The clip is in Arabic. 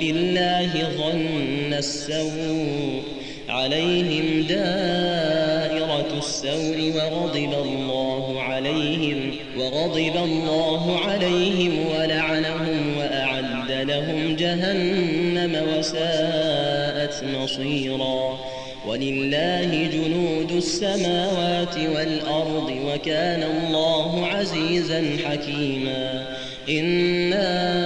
بالله ظن السوء عليهم دائرة السوء وغضب الله عليهم وغضب الله عليهم ولعنهم وأعد لهم جهنم وساءت مصيرا ولله جنود السماوات والأرض وكان الله عزيزا حكيما إنا